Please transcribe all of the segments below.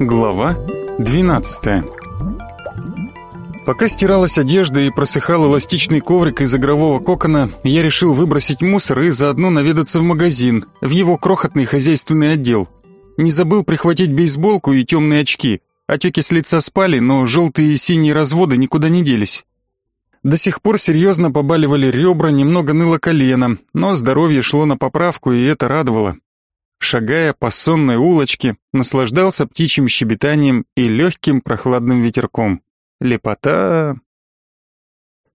Глава 12 Пока стиралась одежда и просыхал эластичный коврик из игрового кокона, я решил выбросить мусор и заодно наведаться в магазин, в его крохотный хозяйственный отдел. Не забыл прихватить бейсболку и темные очки. Отеки с лица спали, но желтые и синие разводы никуда не делись. До сих пор серьезно побаливали ребра, немного ныло колено, но здоровье шло на поправку, и это радовало. Шагая по сонной улочке, наслаждался птичьим щебетанием и легким прохладным ветерком. Лепота...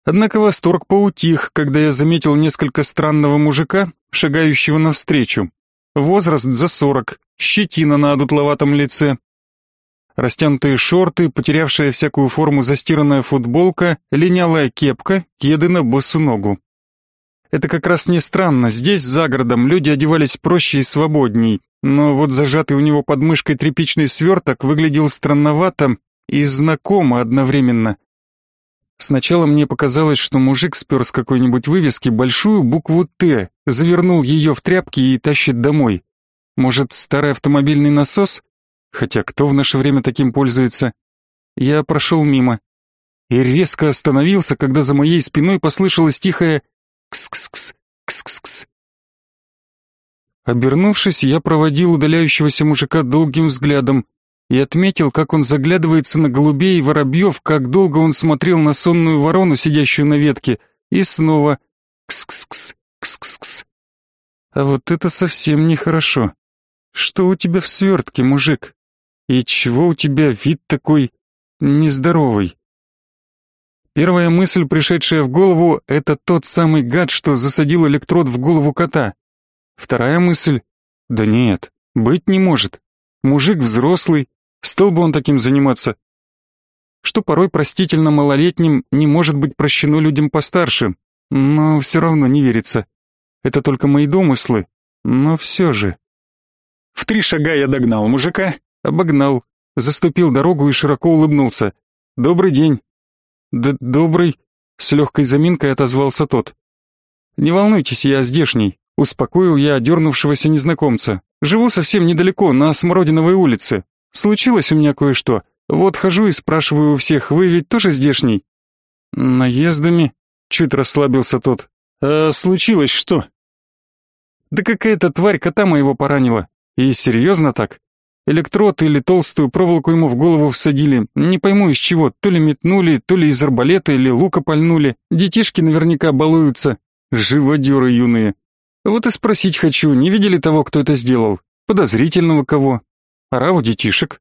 Однако восторг поутих, когда я заметил несколько странного мужика, шагающего навстречу. Возраст за сорок, щетина на одутловатом лице. Растянутые шорты, потерявшая всякую форму застиранная футболка, линялая кепка, кеды на босу ногу. Это как раз не странно, здесь, за городом, люди одевались проще и свободней, но вот зажатый у него под мышкой тряпичный сверток выглядел странновато и знакомо одновременно. Сначала мне показалось, что мужик спер с какой-нибудь вывески большую букву «Т», завернул ее в тряпки и тащит домой. Может, старый автомобильный насос? Хотя кто в наше время таким пользуется? Я прошел мимо и резко остановился, когда за моей спиной послышалось тихое «кс-кс-кс, кс-кс-кс». Обернувшись, я проводил удаляющегося мужика долгим взглядом и отметил, как он заглядывается на голубей и воробьев, как долго он смотрел на сонную ворону, сидящую на ветке, и снова «кс-кс-кс, кс-кс-кс». А вот это совсем нехорошо. Что у тебя в свертке, мужик? И чего у тебя вид такой нездоровый? Первая мысль, пришедшая в голову, это тот самый гад, что засадил электрод в голову кота. Вторая мысль, да нет, быть не может. Мужик взрослый, стал бы он таким заниматься. Что порой простительно малолетним не может быть прощено людям постарше, но все равно не верится. Это только мои домыслы, но все же. В три шага я догнал мужика, обогнал, заступил дорогу и широко улыбнулся. «Добрый день». «Да добрый», — с легкой заминкой отозвался тот. «Не волнуйтесь, я здешний», — успокоил я одернувшегося незнакомца. «Живу совсем недалеко, на Смородиновой улице. Случилось у меня кое-что. Вот хожу и спрашиваю у всех, вы ведь тоже здешний?» «Наездами?» — чуть расслабился тот. «А случилось что?» «Да какая-то тварь кота моего поранила. И серьезно так? Электрод или толстую проволоку ему в голову всадили. Не пойму из чего, то ли метнули, то ли из арбалета или лука пальнули. Детишки наверняка балуются. Живодеры юные. Вот и спросить хочу, не видели того, кто это сделал? Подозрительного кого? Ораву детишек.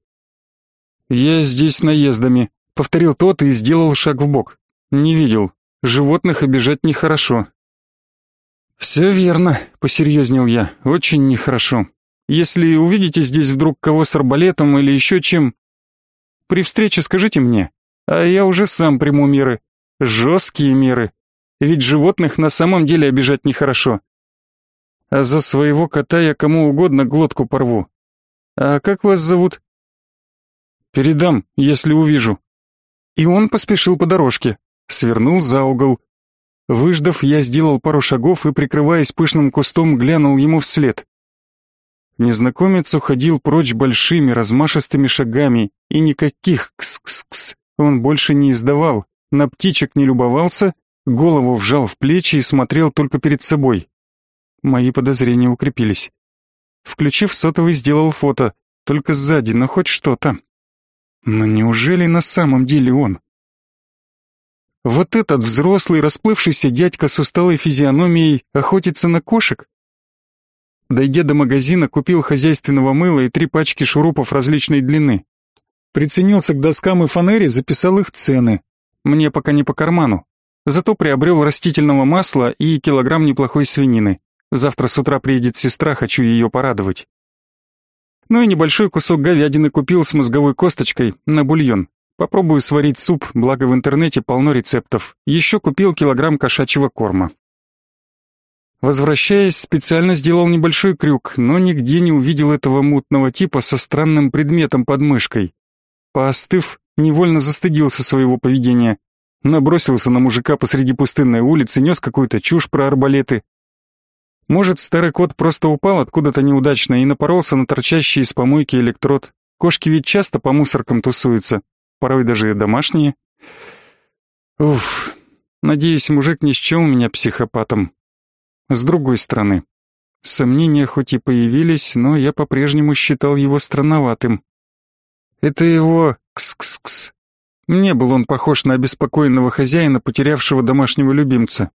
Я здесь наездами, повторил тот и сделал шаг в бок. Не видел. Животных обижать нехорошо. Все верно, посерьезнел я. Очень нехорошо. Если увидите здесь вдруг кого с арбалетом или еще чем, при встрече скажите мне, а я уже сам приму меры. Жесткие меры. Ведь животных на самом деле обижать нехорошо. А за своего кота я кому угодно глотку порву. А как вас зовут? Передам, если увижу. И он поспешил по дорожке, свернул за угол. Выждав, я сделал пару шагов и, прикрываясь пышным кустом, глянул ему вслед. Незнакомец уходил прочь большими размашистыми шагами, и никаких кс-кс-кс он больше не издавал, на птичек не любовался, голову вжал в плечи и смотрел только перед собой. Мои подозрения укрепились. Включив сотовый, сделал фото, только сзади, но хоть что-то. Но неужели на самом деле он? Вот этот взрослый расплывшийся дядька с усталой физиономией охотится на кошек? Дойдя до магазина, купил хозяйственного мыла и три пачки шурупов различной длины. Приценился к доскам и фанере, записал их цены. Мне пока не по карману. Зато приобрел растительного масла и килограмм неплохой свинины. Завтра с утра приедет сестра, хочу ее порадовать. Ну и небольшой кусок говядины купил с мозговой косточкой на бульон. Попробую сварить суп, благо в интернете полно рецептов. Еще купил килограмм кошачьего корма. Возвращаясь, специально сделал небольшой крюк, но нигде не увидел этого мутного типа со странным предметом под мышкой. Поостыв, невольно застыдился своего поведения. Набросился на мужика посреди пустынной улицы, нес какую-то чушь про арбалеты. Может, старый кот просто упал откуда-то неудачно и напоролся на торчащий из помойки электрод. Кошки ведь часто по мусоркам тусуются, порой даже домашние. Уф, надеюсь, мужик не счел меня психопатом. С другой стороны, сомнения хоть и появились, но я по-прежнему считал его странноватым. Это его кс-кс-кс. Не был он похож на обеспокоенного хозяина, потерявшего домашнего любимца.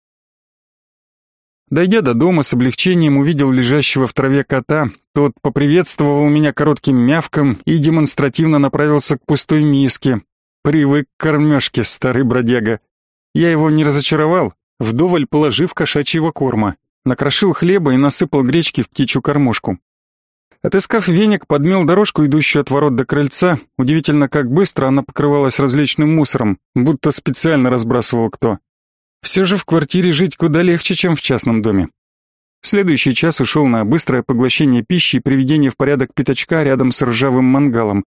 Дойдя до дома, с облегчением увидел лежащего в траве кота. Тот поприветствовал меня коротким мявком и демонстративно направился к пустой миске. Привык к кормежке, старый бродяга. Я его не разочаровал, вдоволь положив кошачьего корма. Накрошил хлеба и насыпал гречки в птичью кормушку. Отыскав веник, подмел дорожку, идущую от ворот до крыльца. Удивительно, как быстро она покрывалась различным мусором, будто специально разбрасывал кто. Все же в квартире жить куда легче, чем в частном доме. Следующий час ушел на быстрое поглощение пищи и приведение в порядок пятачка рядом с ржавым мангалом.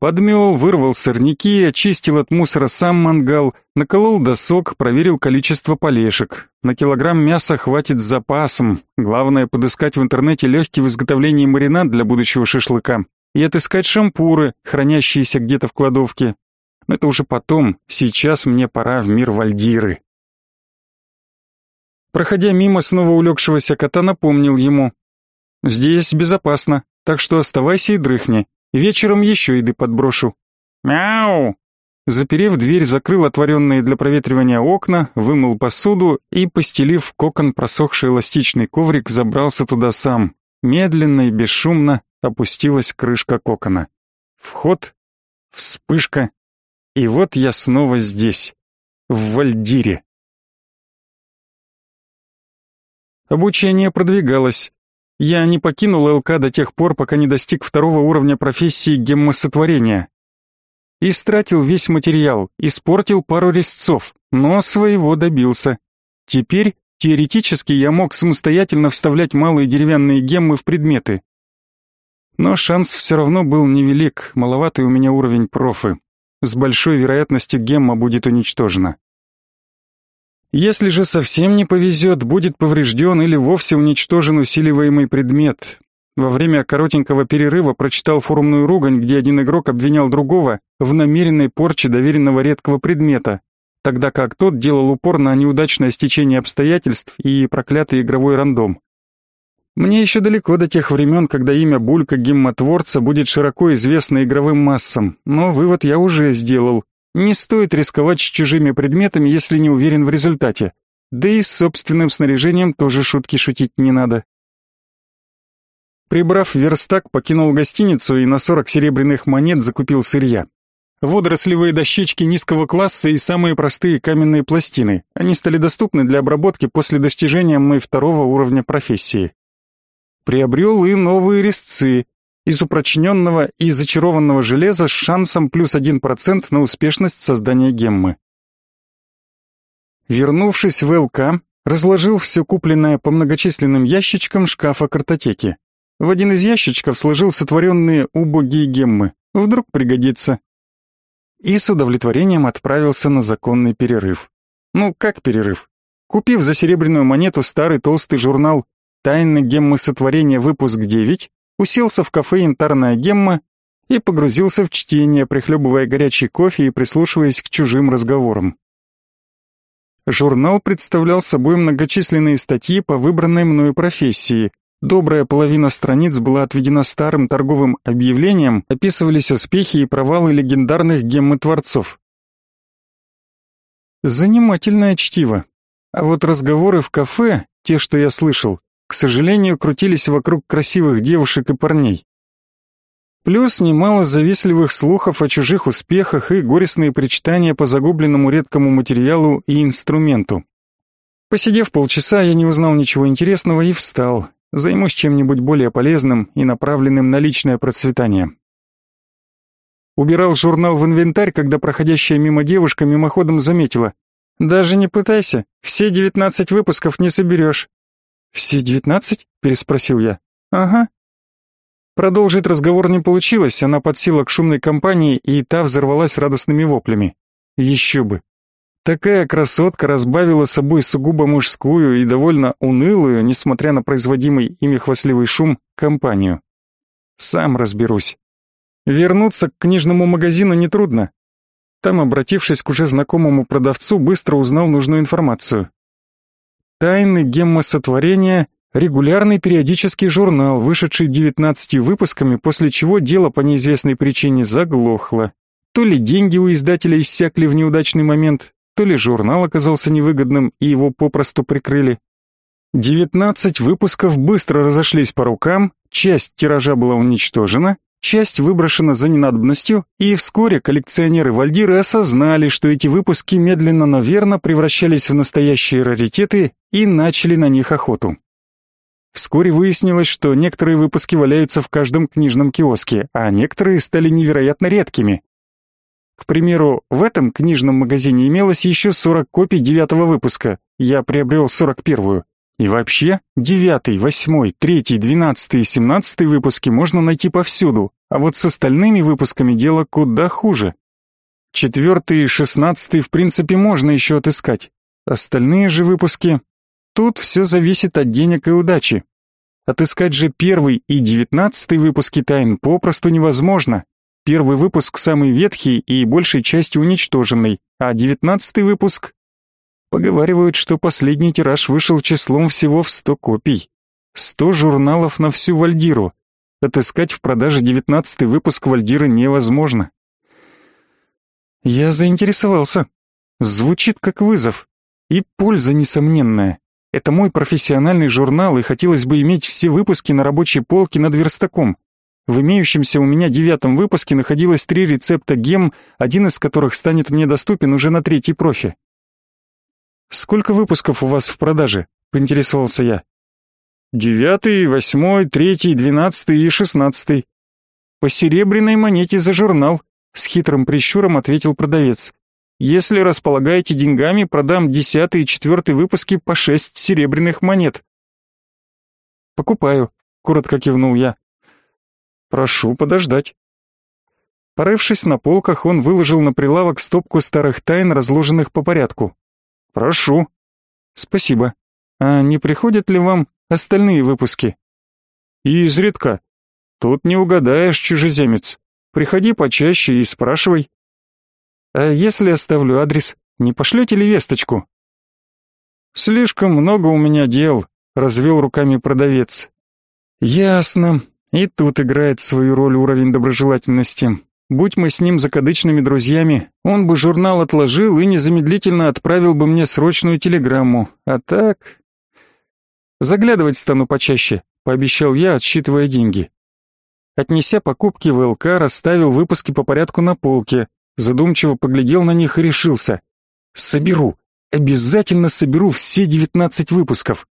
Подмел, вырвал сорняки, очистил от мусора сам мангал, наколол досок, проверил количество полешек. На килограмм мяса хватит с запасом. Главное подыскать в интернете легкий в изготовлении маринад для будущего шашлыка и отыскать шампуры, хранящиеся где-то в кладовке. Но это уже потом, сейчас мне пора в мир Вальдиры. Проходя мимо снова улегшегося кота, напомнил ему. «Здесь безопасно, так что оставайся и дрыхни. Вечером еще еды подброшу». «Мяу!» Заперев дверь, закрыл отворенные для проветривания окна, вымыл посуду и, постелив кокон просохший эластичный коврик, забрался туда сам. Медленно и бесшумно опустилась крышка кокона. Вход, вспышка, и вот я снова здесь, в Вальдире. Обучение продвигалось. Я не покинул ЛК до тех пор, пока не достиг второго уровня профессии геммосотворения. Истратил весь материал, испортил пару резцов, но своего добился. Теперь, теоретически, я мог самостоятельно вставлять малые деревянные геммы в предметы. Но шанс все равно был невелик, маловатый у меня уровень профы. С большой вероятностью гемма будет уничтожена. Если же совсем не повезет, будет поврежден или вовсе уничтожен усиливаемый предмет. Во время коротенького перерыва прочитал форумную ругань, где один игрок обвинял другого в намеренной порче доверенного редкого предмета, тогда как тот делал упор на неудачное стечение обстоятельств и проклятый игровой рандом. Мне еще далеко до тех времен, когда имя Булька Гиммотворца будет широко известно игровым массам, но вывод я уже сделал. Не стоит рисковать с чужими предметами, если не уверен в результате. Да и с собственным снаряжением тоже шутки шутить не надо. Прибрав верстак, покинул гостиницу и на 40 серебряных монет закупил сырья. Водорослевые дощечки низкого класса и самые простые каменные пластины. Они стали доступны для обработки после достижения мной второго уровня профессии. Приобрел и новые резцы, из упрочненного и зачарованного железа с шансом плюс 1% на успешность создания геммы. Вернувшись в ЛК, разложил все купленное по многочисленным ящичкам шкафа картотеки. В один из ящичков сложил сотворенные убогие геммы. Вдруг пригодится. И с удовлетворением отправился на законный перерыв. Ну, как перерыв? Купив за серебряную монету старый толстый журнал «Тайны геммы сотворения. Выпуск 9», уселся в кафе «Янтарная гемма» и погрузился в чтение, прихлебывая горячий кофе и прислушиваясь к чужим разговорам. Журнал представлял собой многочисленные статьи по выбранной мною профессии. Добрая половина страниц была отведена старым торговым объявлениям, описывались успехи и провалы легендарных геммы-творцов. Занимательное чтиво. А вот разговоры в кафе, те, что я слышал, к сожалению, крутились вокруг красивых девушек и парней. Плюс немало завистливых слухов о чужих успехах и горестные причитания по загубленному редкому материалу и инструменту. Посидев полчаса, я не узнал ничего интересного и встал. Займусь чем-нибудь более полезным и направленным на личное процветание. Убирал журнал в инвентарь, когда проходящая мимо девушка мимоходом заметила. «Даже не пытайся, все девятнадцать выпусков не соберешь. «Все девятнадцать?» — переспросил я. «Ага». Продолжить разговор не получилось, она подсела к шумной компании, и та взорвалась радостными воплями. Еще бы. Такая красотка разбавила собой сугубо мужскую и довольно унылую, несмотря на производимый ими хвастливый шум, компанию. Сам разберусь. Вернуться к книжному магазину нетрудно. Там, обратившись к уже знакомому продавцу, быстро узнал нужную информацию. «Тайны геммосотворения» — регулярный периодический журнал, вышедший 19 выпусками, после чего дело по неизвестной причине заглохло. То ли деньги у издателя иссякли в неудачный момент, то ли журнал оказался невыгодным и его попросту прикрыли. 19 выпусков быстро разошлись по рукам, часть тиража была уничтожена, часть выброшена за ненадобностью, и вскоре коллекционеры Вальдиры осознали, что эти выпуски медленно, но верно превращались в настоящие раритеты и начали на них охоту. Вскоре выяснилось, что некоторые выпуски валяются в каждом книжном киоске, а некоторые стали невероятно редкими. К примеру, в этом книжном магазине имелось еще 40 копий девятого выпуска, я приобрел 41-ю. И вообще, девятый, восьмой, третий, двенадцатый и семнадцатый выпуски можно найти повсюду, а вот с остальными выпусками дело куда хуже. Четвертый и шестнадцатый в принципе можно еще отыскать. Остальные же выпуски... Тут все зависит от денег и удачи. Отыскать же первый и девятнадцатый выпуски тайн попросту невозможно. Первый выпуск самый ветхий и большей частью уничтоженный, а девятнадцатый выпуск Поговаривают, что последний тираж вышел числом всего в сто копий. Сто журналов на всю Вальдиру. Отыскать в продаже девятнадцатый выпуск Вальдиры невозможно. Я заинтересовался. Звучит как вызов. И польза несомненная. Это мой профессиональный журнал, и хотелось бы иметь все выпуски на рабочей полке над верстаком. В имеющемся у меня девятом выпуске находилось три рецепта гем, один из которых станет мне доступен уже на третьей профи. «Сколько выпусков у вас в продаже?» — поинтересовался я. «Девятый, восьмой, третий, двенадцатый и шестнадцатый». «По серебряной монете за журнал», — с хитрым прищуром ответил продавец. «Если располагаете деньгами, продам десятый и четвертый выпуски по шесть серебряных монет». «Покупаю», — коротко кивнул я. «Прошу подождать». Порывшись на полках, он выложил на прилавок стопку старых тайн, разложенных по порядку. Прошу. Спасибо. А не приходят ли вам остальные выпуски? Изредка. Тут не угадаешь, чужеземец. Приходи почаще и спрашивай. А если оставлю адрес, не пошлете ли весточку? Слишком много у меня дел, развел руками продавец. Ясно. И тут играет свою роль уровень доброжелательности. Будь мы с ним закадычными друзьями, он бы журнал отложил и незамедлительно отправил бы мне срочную телеграмму. А так... Заглядывать стану почаще, пообещал я, отсчитывая деньги. Отнеся покупки в ЛК, расставил выпуски по порядку на полке, задумчиво поглядел на них и решился. Соберу, обязательно соберу все девятнадцать выпусков.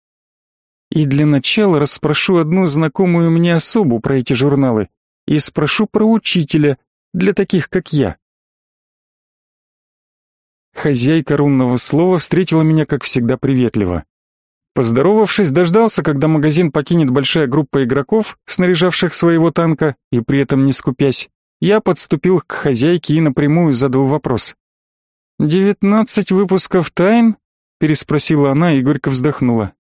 И для начала расспрошу одну знакомую мне особу про эти журналы и спрошу про учителя, для таких, как я. Хозяйка рунного слова встретила меня, как всегда, приветливо. Поздоровавшись, дождался, когда магазин покинет большая группа игроков, снаряжавших своего танка, и при этом не скупясь. Я подступил к хозяйке и напрямую задал вопрос. «Девятнадцать выпусков тайн?» — переспросила она и горько вздохнула.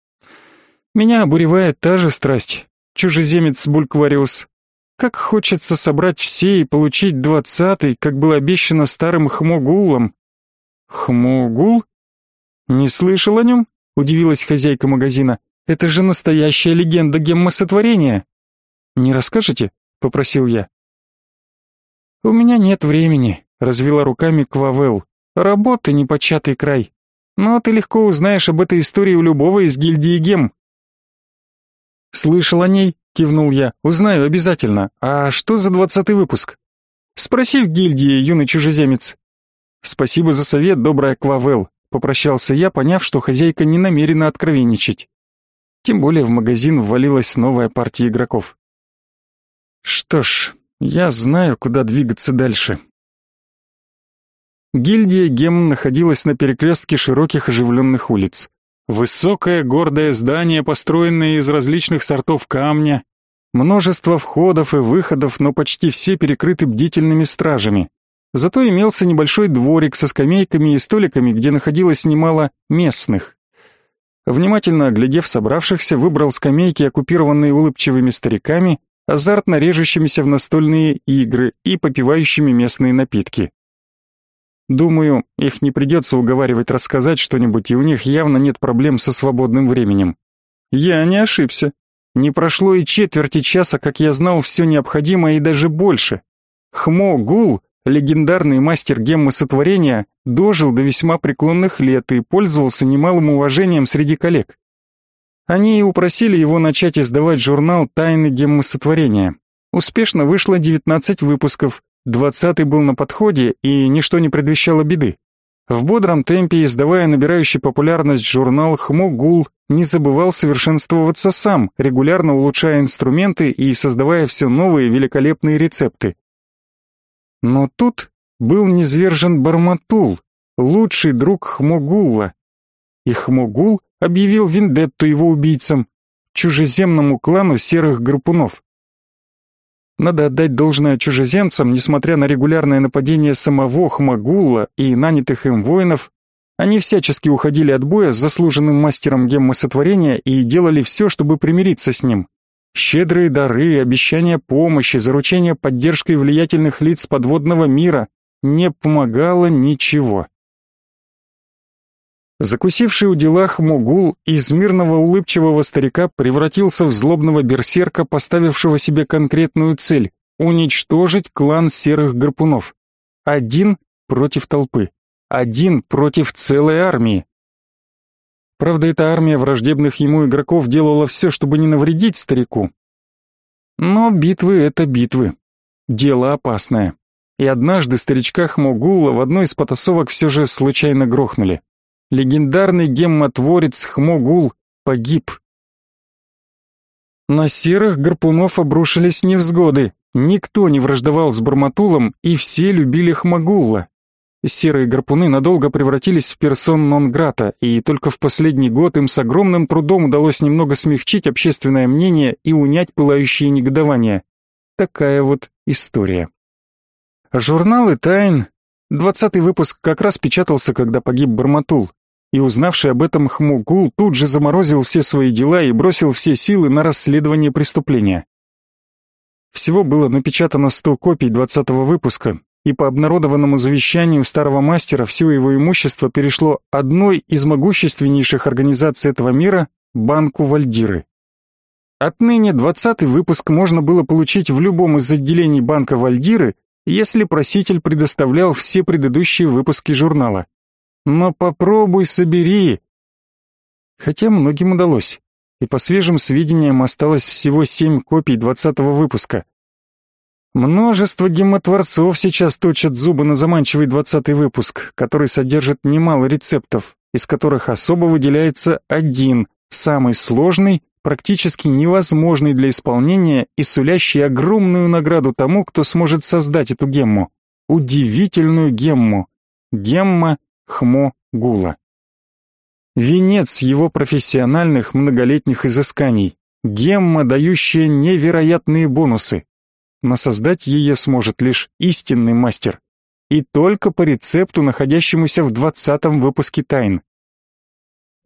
«Меня обуревает та же страсть, чужеземец Бульквариус. Как хочется собрать все и получить двадцатый, как было обещано старым Хмогулом. Хмогул? Не слышал о нем? Удивилась хозяйка магазина. Это же настоящая легенда геммосотворения. Не расскажете? Попросил я. У меня нет времени, развела руками Квавел. Работы непочатый край. Но ты легко узнаешь об этой истории у любого из гильдии гем. Слышал о ней, кивнул я. Узнаю обязательно. А что за двадцатый выпуск? Спроси в гильдии, юный чужеземец. Спасибо за совет, добрая Квавел, попрощался я, поняв, что хозяйка не намерена откровенничать. Тем более в магазин ввалилась новая партия игроков. Что ж, я знаю, куда двигаться дальше. Гильдия Гем находилась на перекрестке широких оживленных улиц. Высокое гордое здание, построенное из различных сортов камня, множество входов и выходов, но почти все перекрыты бдительными стражами. Зато имелся небольшой дворик со скамейками и столиками, где находилось немало местных. Внимательно оглядев собравшихся, выбрал скамейки, оккупированные улыбчивыми стариками, азартно режущимися в настольные игры и попивающими местные напитки. Думаю, их не придется уговаривать рассказать что-нибудь, и у них явно нет проблем со свободным временем. Я не ошибся. Не прошло и четверти часа, как я знал все необходимое и даже больше. Хмо Гул, легендарный мастер геммы сотворения, дожил до весьма преклонных лет и пользовался немалым уважением среди коллег. Они и упросили его начать издавать журнал «Тайны геммы сотворения». Успешно вышло 19 выпусков, 20 был на подходе, и ничто не предвещало беды. В бодром темпе, издавая набирающий популярность журнал «Хмо не забывал совершенствоваться сам, регулярно улучшая инструменты и создавая все новые великолепные рецепты. Но тут был низвержен Барматул, лучший друг Хмогулла. И Хмогул объявил вендетту его убийцам, чужеземному клану серых гарпунов. Надо отдать должное чужеземцам, несмотря на регулярное нападение самого Хмагулла и нанятых им воинов, они всячески уходили от боя с заслуженным мастером геммосотворения и делали все, чтобы примириться с ним. Щедрые дары, обещания помощи, заручения поддержкой влиятельных лиц подводного мира не помогало ничего. Закусивший у делах Могул из мирного улыбчивого старика превратился в злобного берсерка, поставившего себе конкретную цель — уничтожить клан серых гарпунов. Один против толпы. Один против целой армии. Правда, эта армия враждебных ему игроков делала все, чтобы не навредить старику. Но битвы — это битвы. Дело опасное. И однажды старичка Хмогула в одной из потасовок все же случайно грохнули легендарный геммотворец Хмогул погиб. На серых гарпунов обрушились невзгоды. Никто не враждовал с Барматулом, и все любили Хмогулла. Серые гарпуны надолго превратились в персон нон-грата, и только в последний год им с огромным трудом удалось немного смягчить общественное мнение и унять пылающие негодования. Такая вот история. Журналы тайн. Двадцатый выпуск как раз печатался, когда погиб Барматул и узнавший об этом Хмугул тут же заморозил все свои дела и бросил все силы на расследование преступления. Всего было напечатано 100 копий 20 выпуска, и по обнародованному завещанию старого мастера все его имущество перешло одной из могущественнейших организаций этого мира – Банку Вальдиры. Отныне 20 выпуск можно было получить в любом из отделений Банка Вальдиры, если проситель предоставлял все предыдущие выпуски журнала. Но попробуй собери. Хотя многим удалось. И по свежим сведениям осталось всего семь копий двадцатого выпуска. Множество гемотворцов сейчас точат зубы на заманчивый двадцатый выпуск, который содержит немало рецептов, из которых особо выделяется один, самый сложный, практически невозможный для исполнения и сулящий огромную награду тому, кто сможет создать эту гемму. Удивительную гемму. Гемма Хмо Гула. Венец его профессиональных многолетних изысканий, гемма, дающая невероятные бонусы. Но создать ее сможет лишь истинный мастер. И только по рецепту, находящемуся в двадцатом выпуске «Тайн».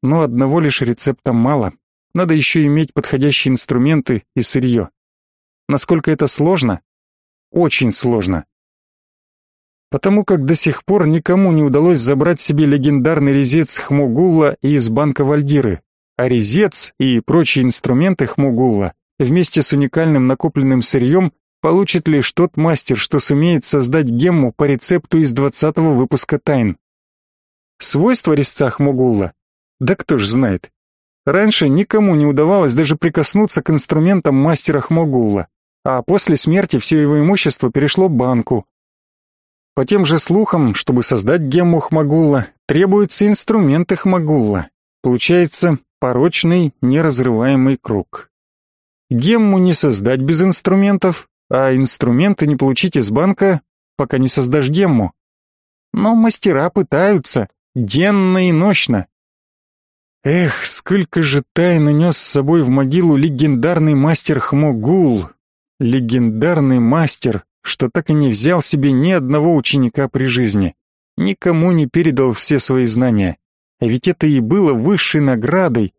Но одного лишь рецепта мало. Надо еще иметь подходящие инструменты и сырье. Насколько это сложно? Очень сложно потому как до сих пор никому не удалось забрать себе легендарный резец Хмугулла из банка Вальдиры, а резец и прочие инструменты Хмугулла вместе с уникальным накопленным сырьем получит лишь тот мастер, что сумеет создать гемму по рецепту из двадцатого выпуска «Тайн». Свойства резца Хмугулла? Да кто ж знает. Раньше никому не удавалось даже прикоснуться к инструментам мастера Хмогулла, а после смерти все его имущество перешло банку, по тем же слухам, чтобы создать гемму Хмагулла, требуются инструменты Хмагулла. Получается порочный, неразрываемый круг. Гемму не создать без инструментов, а инструменты не получить из банка, пока не создашь гемму. Но мастера пытаются, денно и ночно. Эх, сколько же тайн нес с собой в могилу легендарный мастер Хмогул. Легендарный мастер, что так и не взял себе ни одного ученика при жизни, никому не передал все свои знания. А ведь это и было высшей наградой.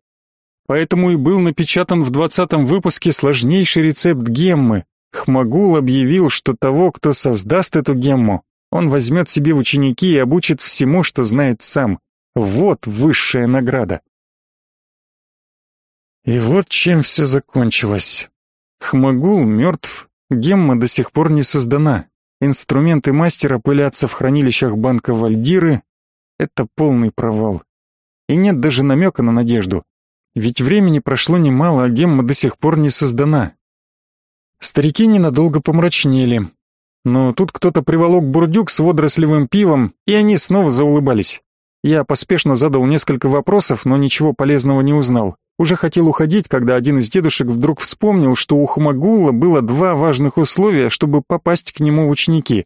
поэтому и был напечатан в двадцатом выпуске сложнейший рецепт геммы. Хмагул объявил, что того, кто создаст эту гемму, он возьмет себе в ученики и обучит всему, что знает сам. Вот высшая награда. И вот чем все закончилось. Хмагул мертв, гемма до сих пор не создана. Инструменты мастера пылятся в хранилищах банка Вальдиры. Это полный провал. И нет даже намека на надежду. Ведь времени прошло немало, а гемма до сих пор не создана. Старики ненадолго помрачнели. Но тут кто-то приволок бурдюк с водорослевым пивом, и они снова заулыбались. Я поспешно задал несколько вопросов, но ничего полезного не узнал. Уже хотел уходить, когда один из дедушек вдруг вспомнил, что у Хумагула было два важных условия, чтобы попасть к нему в ученики.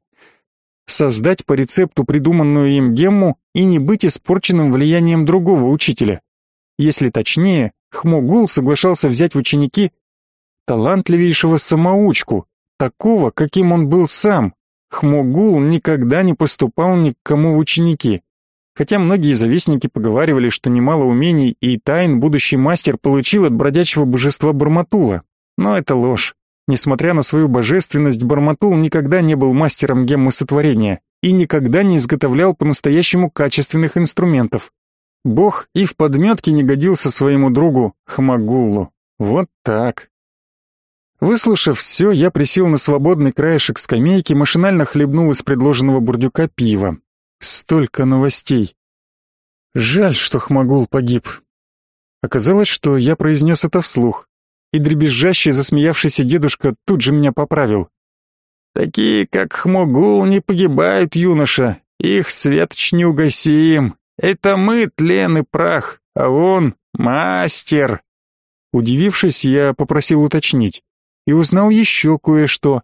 Создать по рецепту придуманную им гемму и не быть испорченным влиянием другого учителя. Если точнее, Хмогул соглашался взять в ученики талантливейшего самоучку, такого, каким он был сам. Хмогул никогда не поступал ни к кому в ученики. Хотя многие завистники поговаривали, что немало умений и тайн будущий мастер получил от бродячего божества Барматула. Но это ложь. Несмотря на свою божественность, Барматул никогда не был мастером геммы сотворения и никогда не изготовлял по-настоящему качественных инструментов. Бог и в подметке не годился своему другу Хмагуллу. Вот так. Выслушав все, я присел на свободный краешек скамейки, машинально хлебнул из предложенного бурдюка пива. Столько новостей. Жаль, что Хмагул погиб. Оказалось, что я произнес это вслух, и дребезжащий засмеявшийся дедушка тут же меня поправил. «Такие, как Хмогул, не погибают, юноша, их светоч не угасим. Это мы тлен и прах, а он мастер». Удивившись, я попросил уточнить и узнал еще кое-что.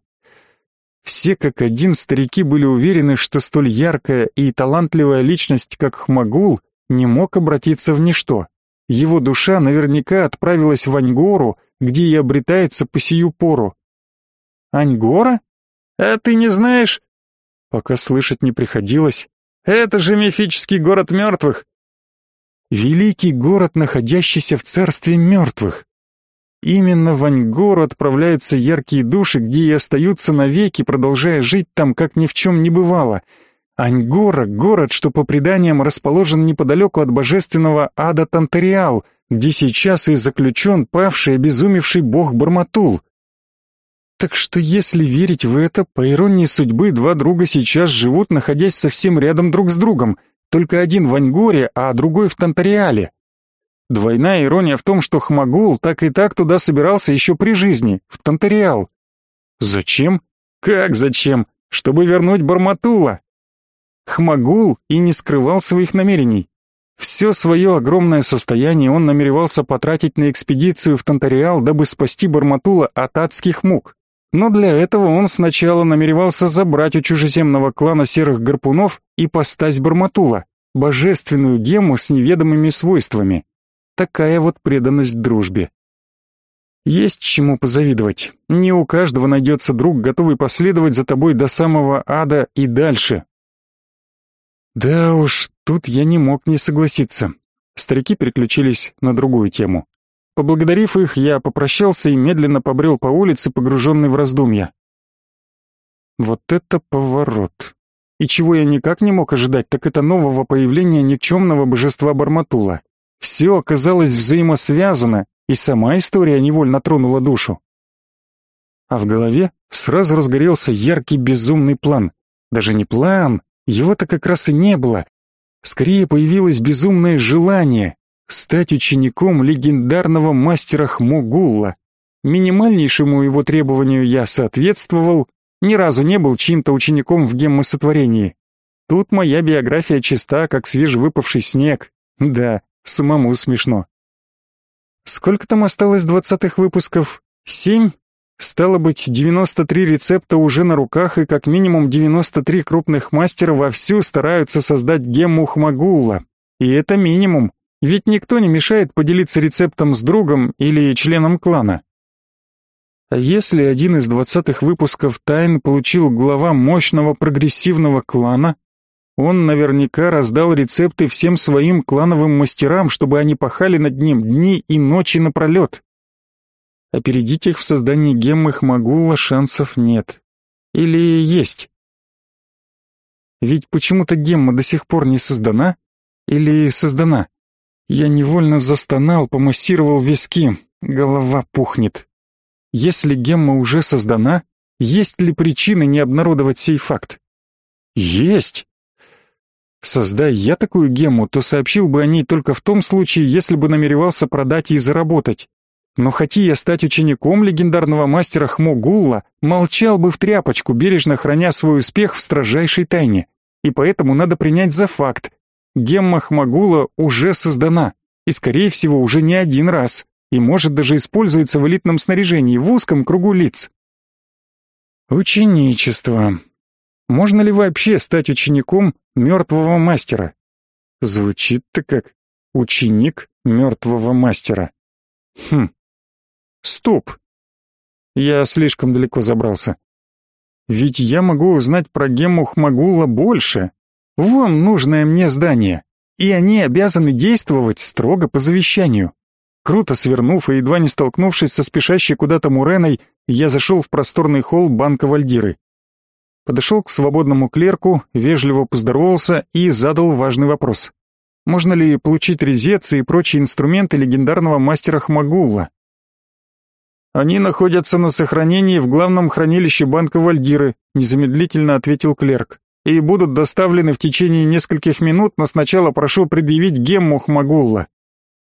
Все как один старики были уверены, что столь яркая и талантливая личность, как Хмагул, не мог обратиться в ничто. Его душа наверняка отправилась в Аньгору, где и обретается по сию пору. Аньгора? А ты не знаешь? Пока слышать не приходилось. Это же мифический город мертвых. Великий город, находящийся в царстве мертвых. Именно в Аньгору отправляются яркие души, где и остаются навеки, продолжая жить там, как ни в чем не бывало. Аньгора — город, что по преданиям расположен неподалеку от божественного ада Тантариал, где сейчас и заключен павший, обезумевший бог Барматул. Так что если верить в это, по иронии судьбы, два друга сейчас живут, находясь совсем рядом друг с другом, только один в Аньгоре, а другой в Тантариале. Двойная ирония в том, что Хмагул так и так туда собирался еще при жизни, в Тантериал. Зачем? Как зачем? Чтобы вернуть Барматула. Хмагул и не скрывал своих намерений. Все свое огромное состояние он намеревался потратить на экспедицию в Тантериал, дабы спасти Барматула от адских мук. Но для этого он сначала намеревался забрать у чужеземного клана серых гарпунов и постать Барматула, божественную гемму с неведомыми свойствами. Такая вот преданность дружбе. Есть чему позавидовать. Не у каждого найдется друг, готовый последовать за тобой до самого ада и дальше. Да уж, тут я не мог не согласиться. Старики переключились на другую тему. Поблагодарив их, я попрощался и медленно побрел по улице, погруженный в раздумья. Вот это поворот. И чего я никак не мог ожидать, так это нового появления никчемного божества Барматула. Все оказалось взаимосвязано, и сама история невольно тронула душу. А в голове сразу разгорелся яркий безумный план. Даже не план, его-то как раз и не было. Скорее появилось безумное желание стать учеником легендарного мастера Хмугулла. Минимальнейшему его требованию я соответствовал, ни разу не был чьим-то учеником в геммосотворении. Тут моя биография чиста, как свежевыпавший снег. Да, Самому смешно. Сколько там осталось двадцатых выпусков? Семь? Стало быть, 93 рецепта уже на руках, и как минимум 93 крупных мастера вовсю стараются создать гемму Хмагулла. И это минимум, ведь никто не мешает поделиться рецептом с другом или членом клана. А если один из двадцатых выпусков тайн получил глава мощного прогрессивного клана, Он наверняка раздал рецепты всем своим клановым мастерам, чтобы они пахали над ним дни и ночи напролет. Опередить их в создании геммы Хмагула шансов нет. Или есть? Ведь почему-то гемма до сих пор не создана? Или создана? Я невольно застонал, помассировал виски. Голова пухнет. Если гемма уже создана, есть ли причины не обнародовать сей факт? Есть! Создай я такую гемму, то сообщил бы о ней только в том случае, если бы намеревался продать и заработать. Но хоти я стать учеником легендарного мастера Хмо молчал бы в тряпочку, бережно храня свой успех в строжайшей тайне. И поэтому надо принять за факт. Гемма Хмогула уже создана, и, скорее всего, уже не один раз, и может даже используется в элитном снаряжении, в узком кругу лиц. Ученичество. Можно ли вообще стать учеником мертвого мастера? Звучит-то как ученик мертвого мастера. Хм. Стоп. Я слишком далеко забрался. Ведь я могу узнать про Гемму Хмагула больше. Вон нужное мне здание. И они обязаны действовать строго по завещанию. Круто свернув и едва не столкнувшись со спешащей куда-то Муреной, я зашел в просторный холл банка Вальдиры подошел к свободному клерку, вежливо поздоровался и задал важный вопрос. Можно ли получить резец и прочие инструменты легендарного мастера Хмагулла? Они находятся на сохранении в главном хранилище банка Вальдиры, незамедлительно ответил клерк. И будут доставлены в течение нескольких минут, но сначала прошу предъявить гемму Хмагулла.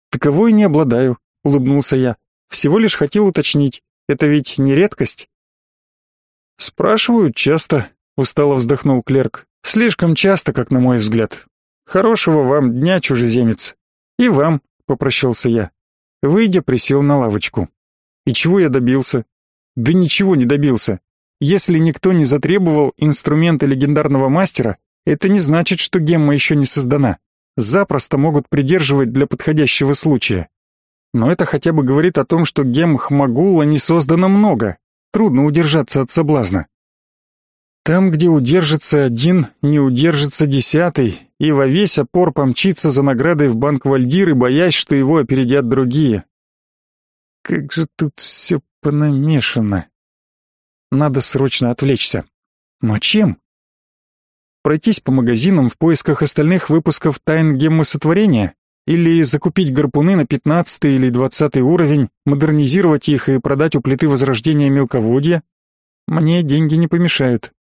Таковой не обладаю, улыбнулся я. Всего лишь хотел уточнить. Это ведь не редкость. Спрашивают часто, устало вздохнул клерк. Слишком часто, как на мой взгляд. Хорошего вам дня, чужеземец. И вам, попрощался я. Выйдя, присел на лавочку. И чего я добился? Да ничего не добился. Если никто не затребовал инструменты легендарного мастера, это не значит, что гемма еще не создана. Запросто могут придерживать для подходящего случая. Но это хотя бы говорит о том, что гем Хмагула не создано много, Трудно удержаться от соблазна. Там, где удержится один, не удержится десятый, и во весь опор помчится за наградой в банк Вальдиры, боясь, что его опередят другие. Как же тут все понамешано. Надо срочно отвлечься. Но чем? Пройтись по магазинам в поисках остальных выпусков «Тайн геммы сотворения»? Или закупить гарпуны на 15 или 20 уровень, модернизировать их и продать у плиты возрождения мелководья? Мне деньги не помешают.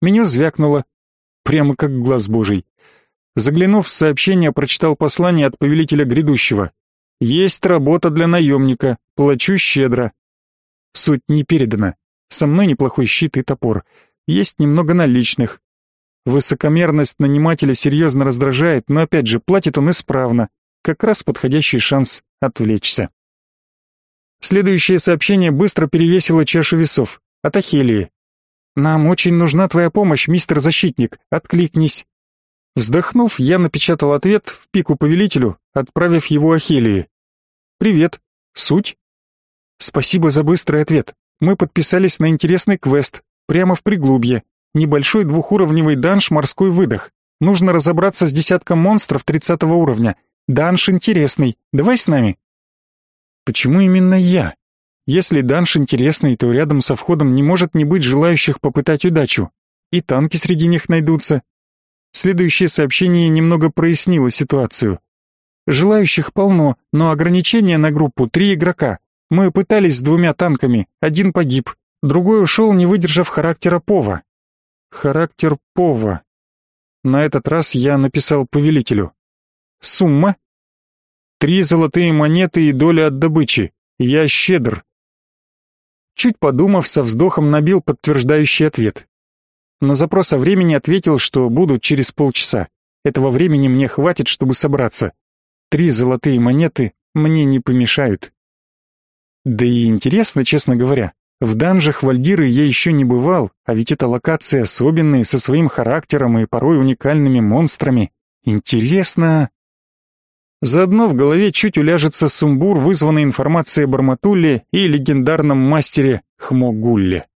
Меню звякнуло, прямо как глаз божий. Заглянув в сообщение, прочитал послание от повелителя грядущего. «Есть работа для наемника, плачу щедро». Суть не передана. Со мной неплохой щит и топор. Есть немного наличных. Высокомерность нанимателя серьезно раздражает, но опять же, платит он исправно. Как раз подходящий шанс отвлечься. Следующее сообщение быстро перевесило чашу весов. От Ахелии. «Нам очень нужна твоя помощь, мистер защитник. Откликнись». Вздохнув, я напечатал ответ в пику повелителю, отправив его Ахелии. «Привет. Суть?» «Спасибо за быстрый ответ. Мы подписались на интересный квест, прямо в приглубье. Небольшой двухуровневый данж «Морской выдох». Нужно разобраться с десятком монстров 30 уровня. Данж интересный. Давай с нами. Почему именно я? Если данж интересный, то рядом со входом не может не быть желающих попытать удачу. И танки среди них найдутся. Следующее сообщение немного прояснило ситуацию. Желающих полно, но ограничение на группу три игрока. Мы пытались с двумя танками, один погиб, другой ушел, не выдержав характера Пова. Характер Пова. На этот раз я написал повелителю. Сумма? Три золотые монеты и доля от добычи. Я щедр. Чуть подумав, со вздохом набил подтверждающий ответ. На запрос о времени ответил, что буду через полчаса. Этого времени мне хватит, чтобы собраться. Три золотые монеты мне не помешают. Да и интересно, честно говоря, в данжах Вальдиры я еще не бывал, а ведь это локации особенные, со своим характером и порой уникальными монстрами. Интересно... Заодно в голове чуть уляжется сумбур, вызванный информацией о Барматуле и легендарном мастере Хмогулле.